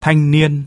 thanh niên.